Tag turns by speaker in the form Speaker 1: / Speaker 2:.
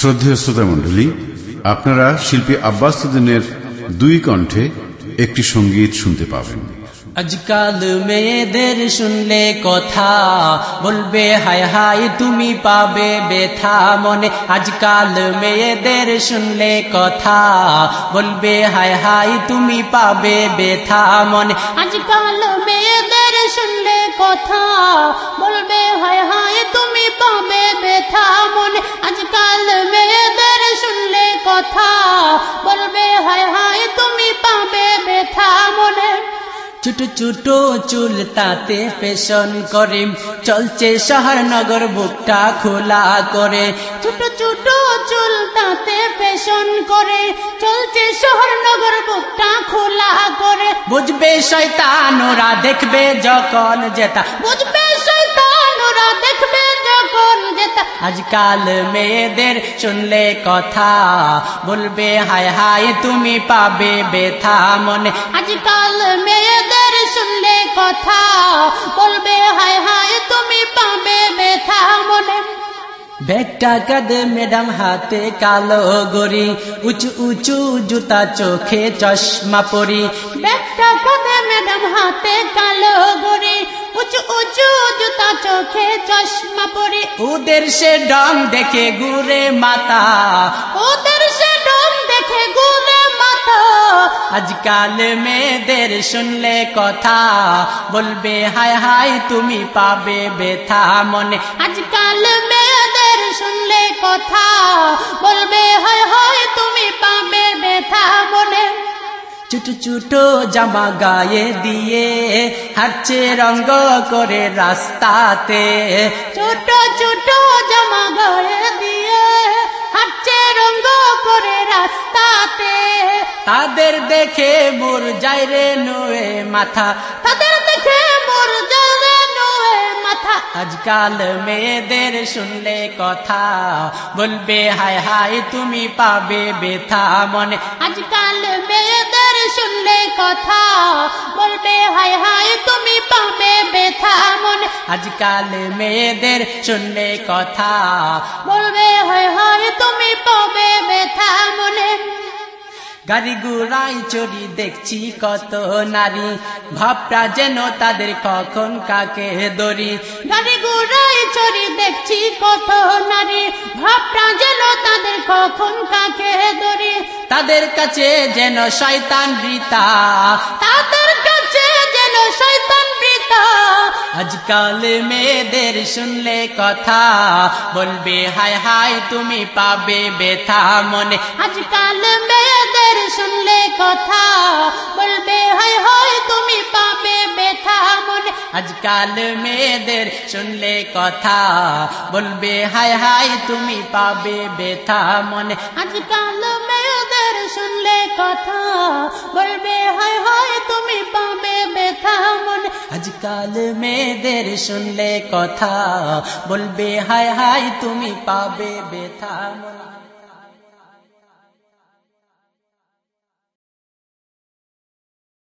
Speaker 1: শ্রদ্ধেয় শ্রোতা মণ্ডলী আপনারা শিল্পী আব্বাস উদ্দিনের দুই কণ্ঠে একটি সংগীত শুনতে পাবেন।
Speaker 2: আজকাল মেয়েদের শুনলে কথা বলবে, হায় হায় তুমি পাবে বেথা মনে। আজকাল মেয়েদের শুনলে কথা বলবে, হায় হায় তুমি পাবে বেথা মনে।
Speaker 3: আজকাল মেয়েদের শুনলে কথা বলবে, হায় হায়
Speaker 2: ছোট ছোট চুল তাতে পেশন করে। চলছে শহর নগর, বুকটা খোলা করে।
Speaker 3: ছোট ছোট চুল তাতে ফ্যাশন করে। চলছে শহর নগর, বুকটা খোলা করে।
Speaker 2: বুঝবে শয়তান, ওরা দেখবে যখন যেতা
Speaker 3: বুঝবে শয়তান, ওরা দেখবে যখন যেতা
Speaker 2: আজকাল মেয়েদের শুনলে কথা বলবে, হায় হায় তুমি পাবে বেথা মনে।
Speaker 3: আজকাল মেয়েদের কথা বলবে হায় হায় তুমি পাবে ব্যথা মনে।
Speaker 2: ব্যাগটা কাঁদে ম্যাডাম হাতে কালো গড়ি উঁচু উঁচু জুতা চোখে চশমা পরি।
Speaker 3: ব্যাগটা কাঁধে ম্যাডাম হাতে কালো গড়ি উঁচু উঁচু জুতা চোখে চশমা পরি।
Speaker 2: ওদের সে ডং দেখে ঘুরে মাথা।
Speaker 3: ওদের সে ডোম দেখে ঘুরে মাথা।
Speaker 2: আজকাল মেয়েদের শুনলে কথা বলবে, হায় হায় তুমি পাবে বেথা মনে।
Speaker 3: আজকাল মেয়েদের শুনলে কথা বলবে, হায় হায় তুমি পাবে ব্যথা মনে।
Speaker 2: ছোট ছোট জামা গায়ে দিয়ে হাঁটছে রঙ্গ করে রাস্তাতে।
Speaker 3: ছোট ছোট জামা গায়ে দিয়ে হাঁটছে রঙ্গ
Speaker 2: তাদের দেখে মোর যাই রে নোয়ে মাথা।
Speaker 3: তাদের দেখে মোর জলে নোয়ে মাথা।
Speaker 2: আজকাল মেয়েদের শুনলে কথা বলবে, হায় হায় তুমি পাবে বেথা মনে।
Speaker 3: আজকাল মেয়েদের শুনলে কথা বলবে, হায় হায় তুমি পাবে ব্যথা মনে।
Speaker 2: আজকাল মেয়েদের শুনলে কথা
Speaker 3: বলবে, হায় হায় তুমি পাবে ব্যথা মনে।
Speaker 2: গাড়ি গুড়াই চড়ি দেখছি কত নারী। ভাবটা যেন তাদের কখন কাকে দড়ি
Speaker 3: গাড়ি ঘোড়াই চড়ি দেখছি কত নারী। ভাবটা যেন তাদের কখন কাকে ধরে
Speaker 2: তাদের কাছে যেন শয়তান রীতা
Speaker 3: তাদের কাছে যেন শৈতান বৃতা
Speaker 2: আজকাল মেয়েদের শুনলে কথা। বলবে, হায় হায়, তুমি পাবে বেথা মনে।
Speaker 3: আজকাল শুনলে কথা বলবে হায় হায় তুমি পাবে ব্যথা মনে।
Speaker 2: আজকাল মেয়েদের শুনলে কথা বলবে, হায় হায় তুমি পাবে বেথা মনে।
Speaker 3: আজকাল মেয়েদের শুনলে কথা বলবে, হায় হায় তুমি পাবে ব্যথা মনে।
Speaker 2: আজকাল মেয়েদের শুনলে কথা বলবে, হায় হায় তুমি পাবে বেথা মনে।